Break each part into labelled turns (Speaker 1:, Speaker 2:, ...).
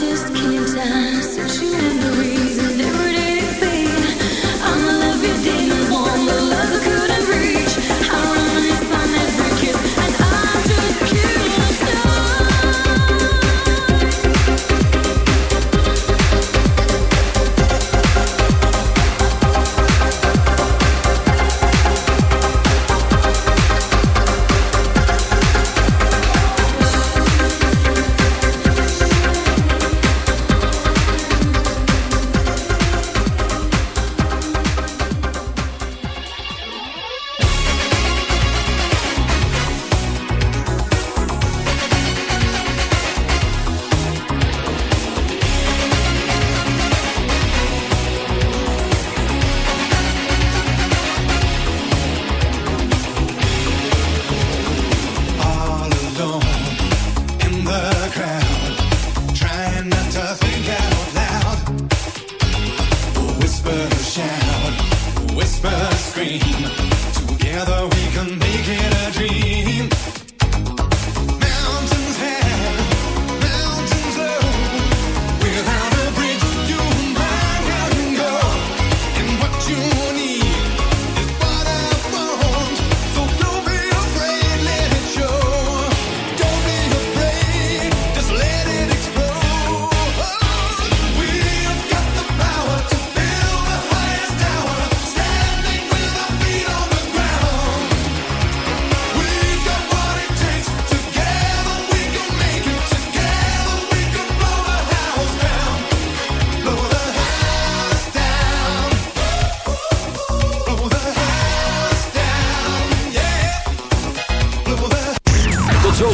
Speaker 1: just can't stop. Since you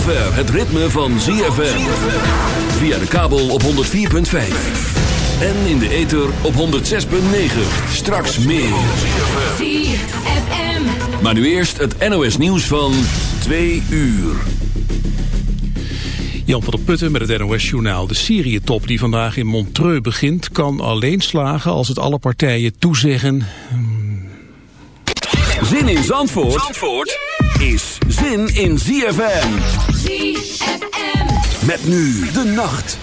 Speaker 2: ritme van ZFM. Via de kabel op 104.5. En in de ether op 106.9. Straks meer.
Speaker 3: ZFM.
Speaker 2: Maar nu eerst het NOS nieuws van 2 uur.
Speaker 4: Jan van der Putten met het NOS-journaal. De Syrië-top die vandaag in Montreux begint... kan alleen slagen als het alle partijen toezeggen...
Speaker 2: Zin in Zandvoort, Zandvoort is zin in ZFM. Met nu de nacht.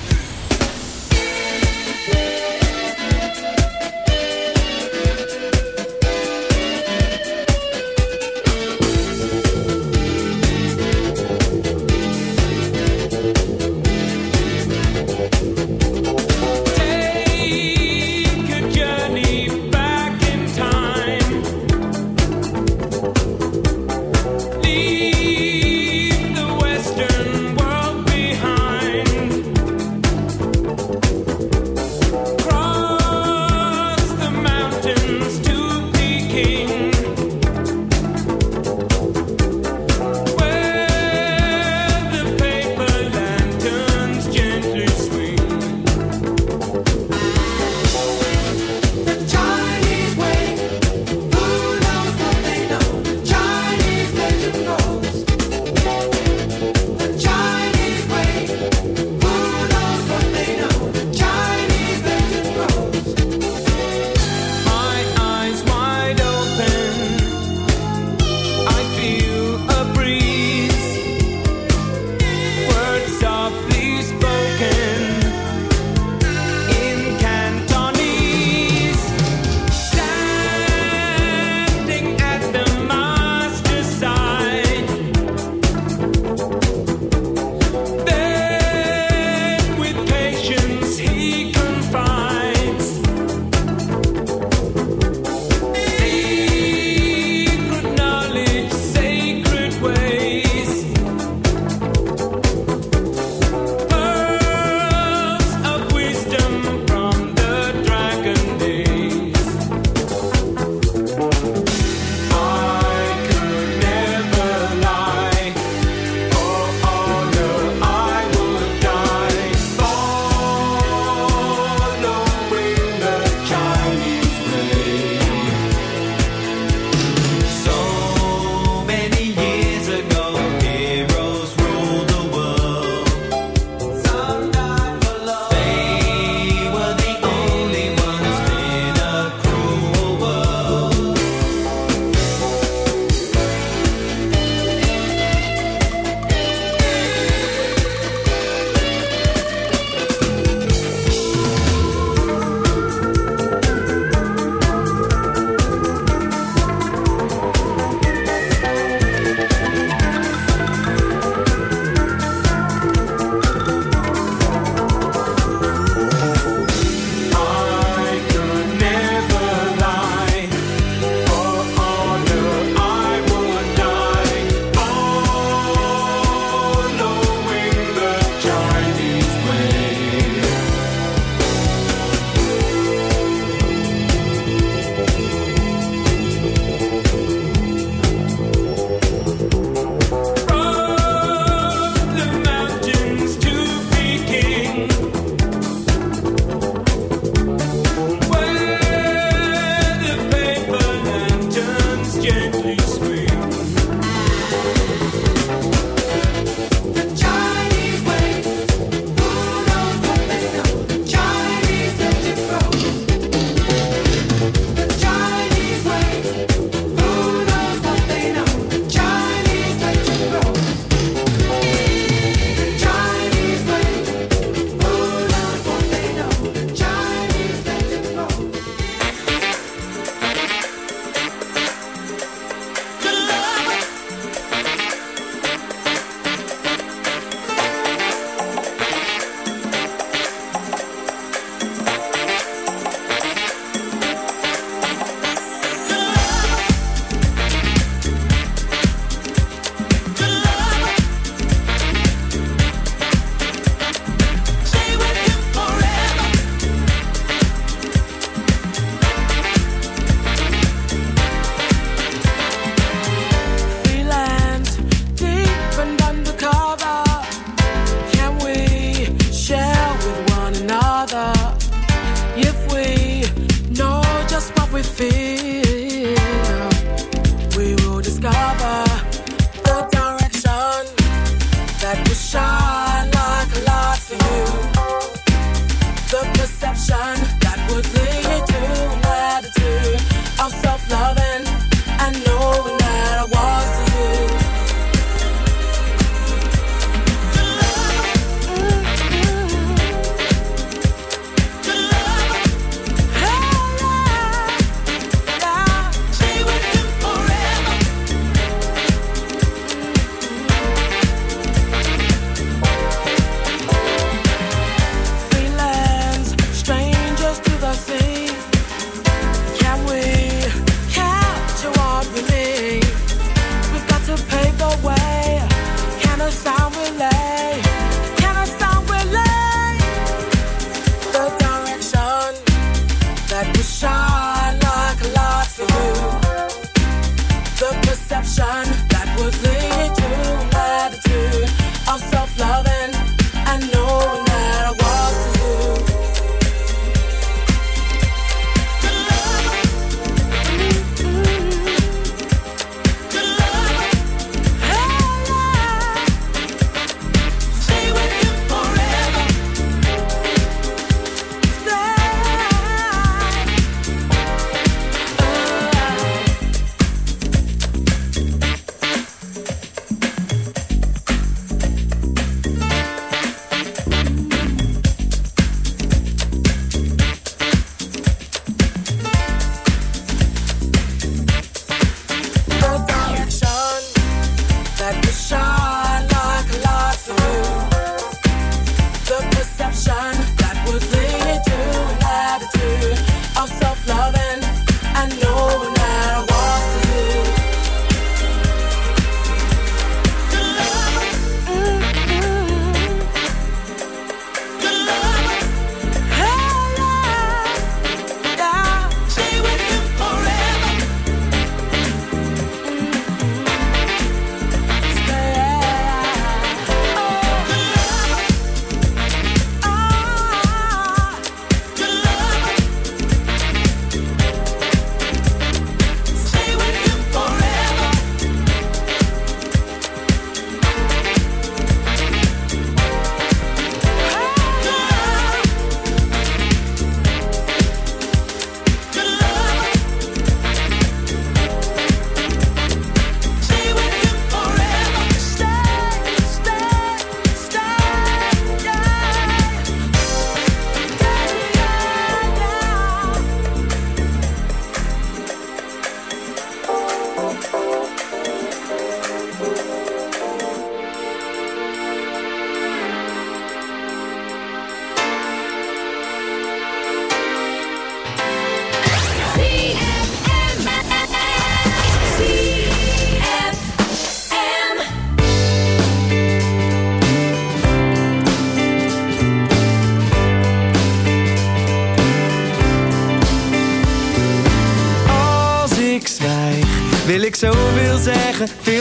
Speaker 5: feel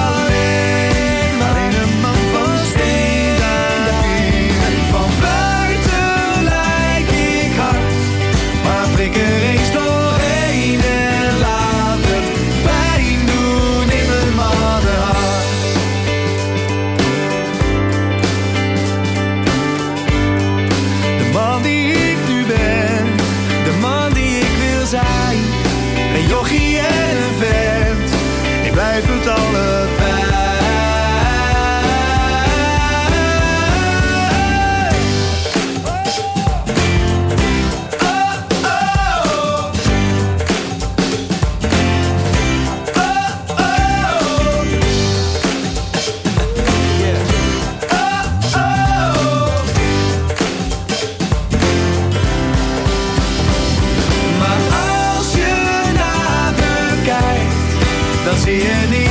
Speaker 5: any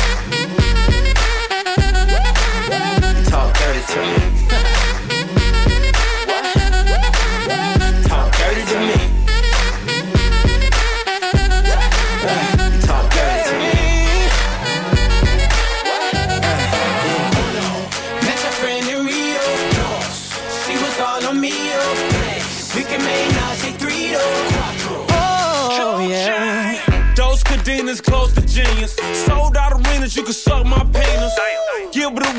Speaker 6: Talk dirty to me. talk dirty to me. Met your friend in Rio. She was all on me. We can make.
Speaker 7: Oh yeah. Those cadenas close to genius. Sold out arenas. You can suck my penis.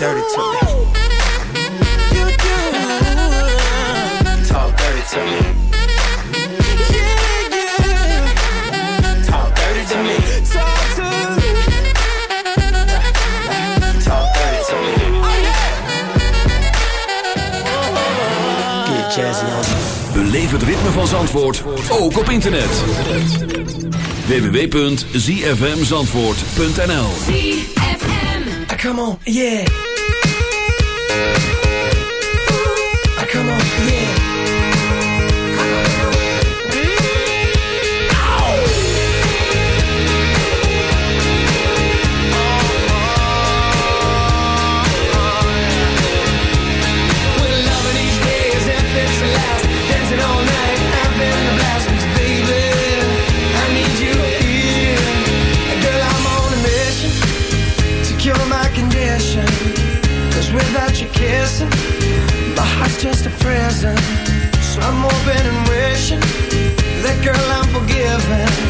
Speaker 6: Dirty to me. You do. Talk dirty to me. Yeah, yeah. Talk dirty to me. Talk to me. Talk dirty to me. Get jazzy
Speaker 8: on me.
Speaker 2: Beleef het ritme van Zandvoort, ook op internet www.zfmzandvoort.nl
Speaker 3: ZFM Come on, yeah Come
Speaker 8: just a present, So I'm hoping and wishing that girl I'm forgiven.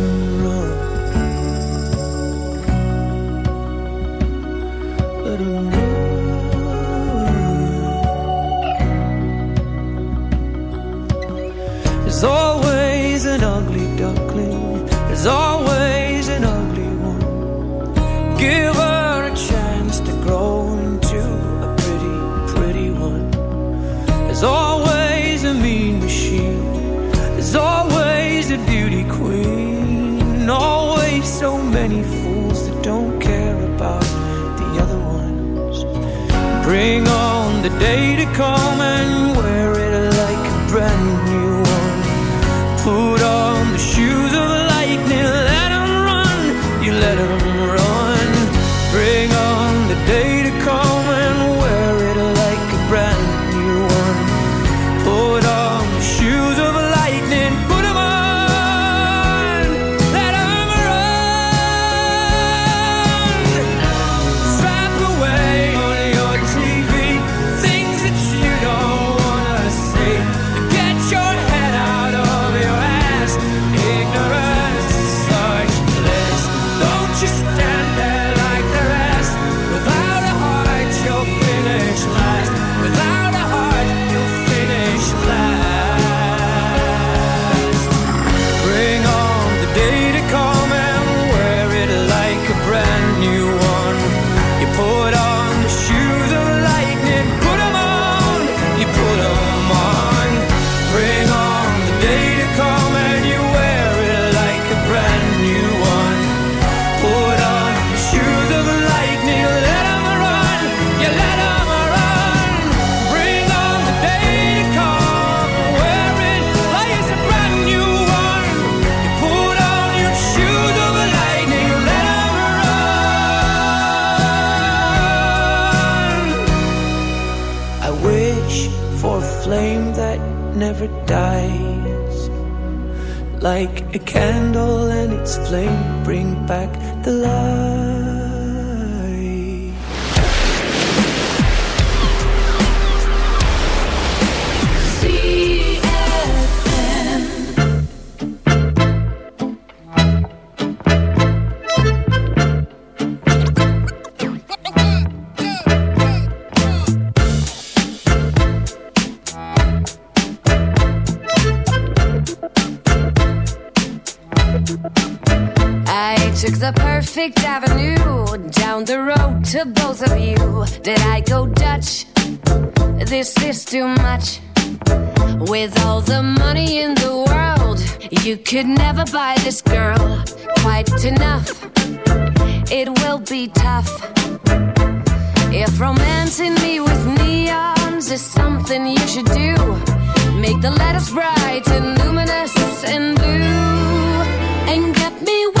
Speaker 9: the day to come and
Speaker 3: romancing me with neons is something you should do, make the letters bright and luminous and blue, and get me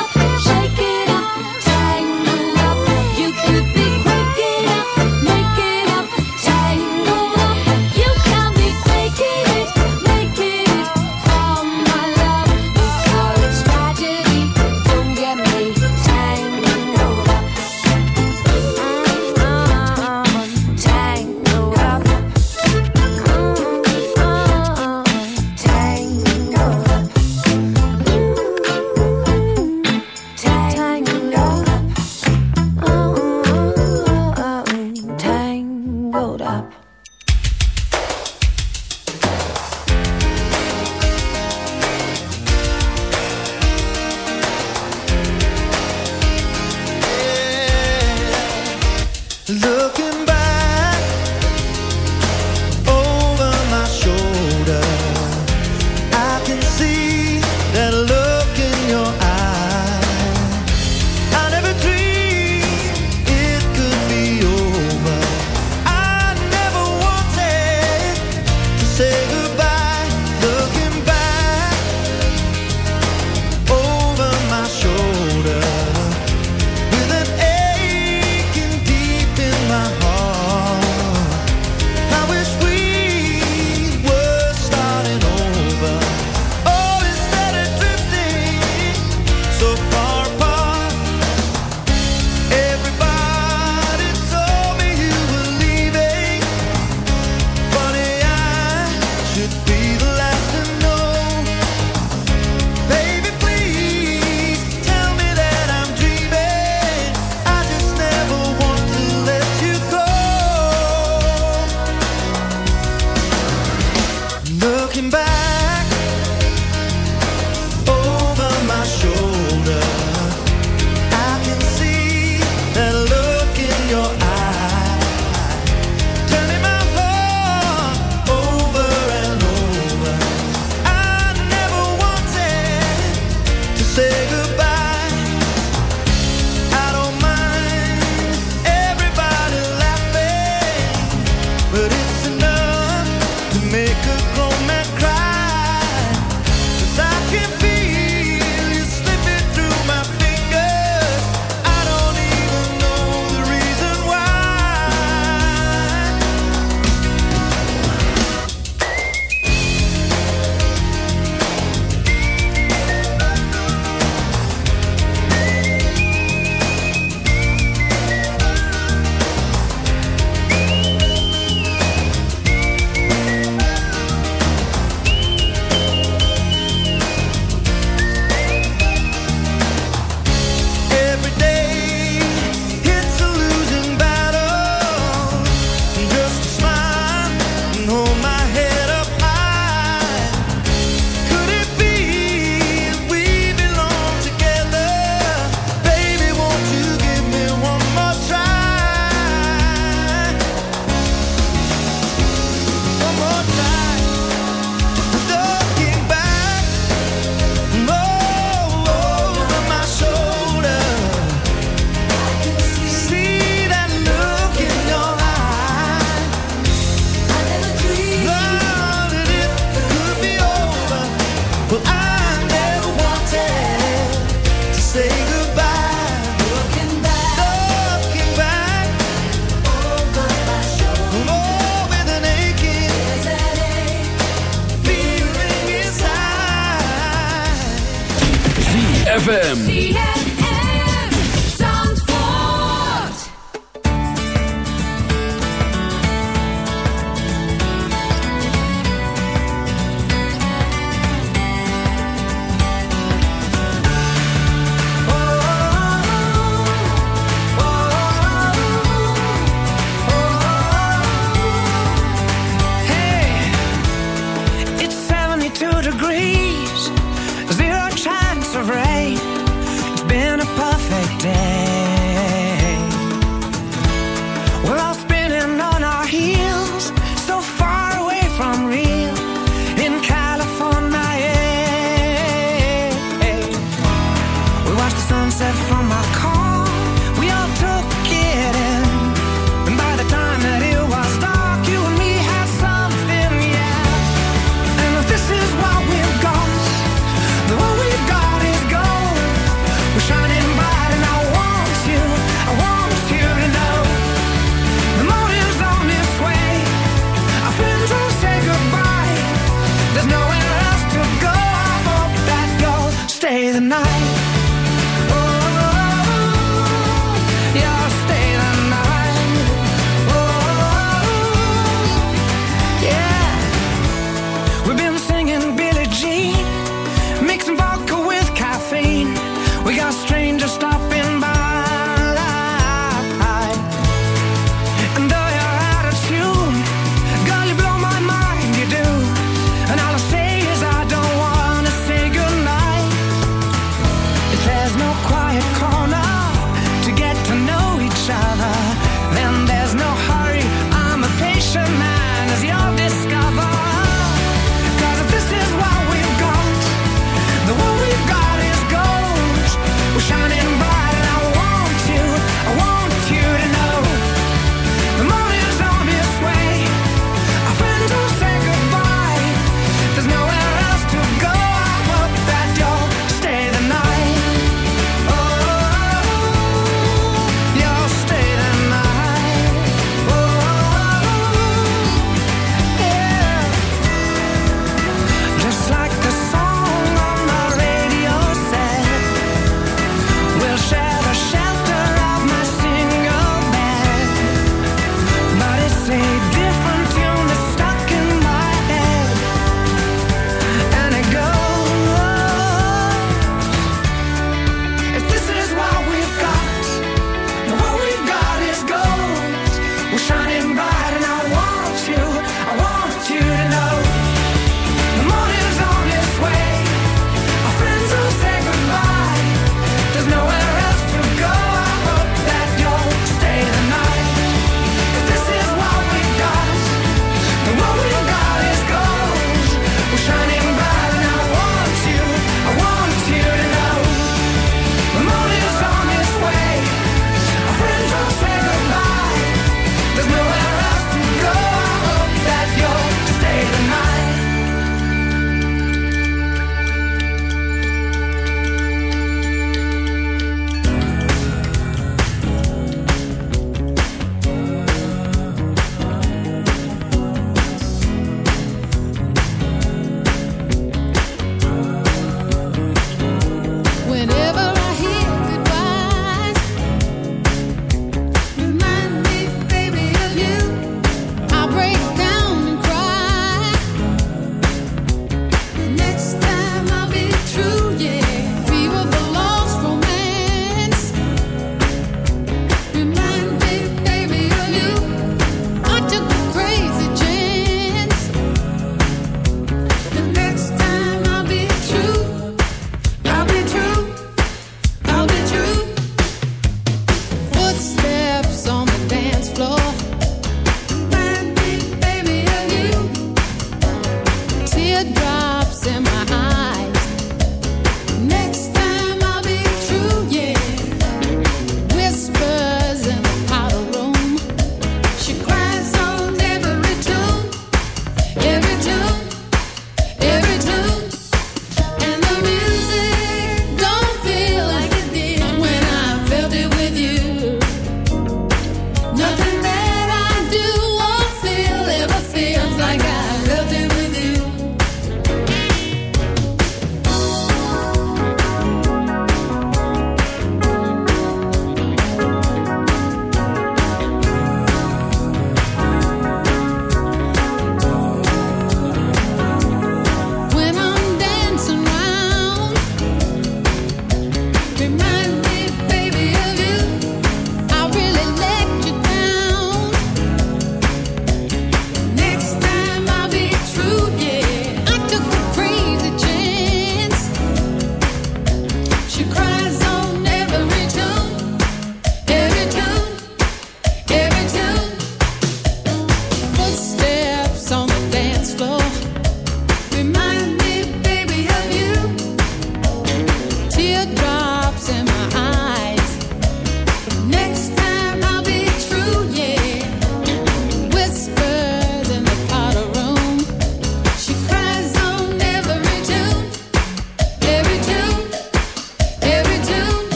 Speaker 2: ZFM.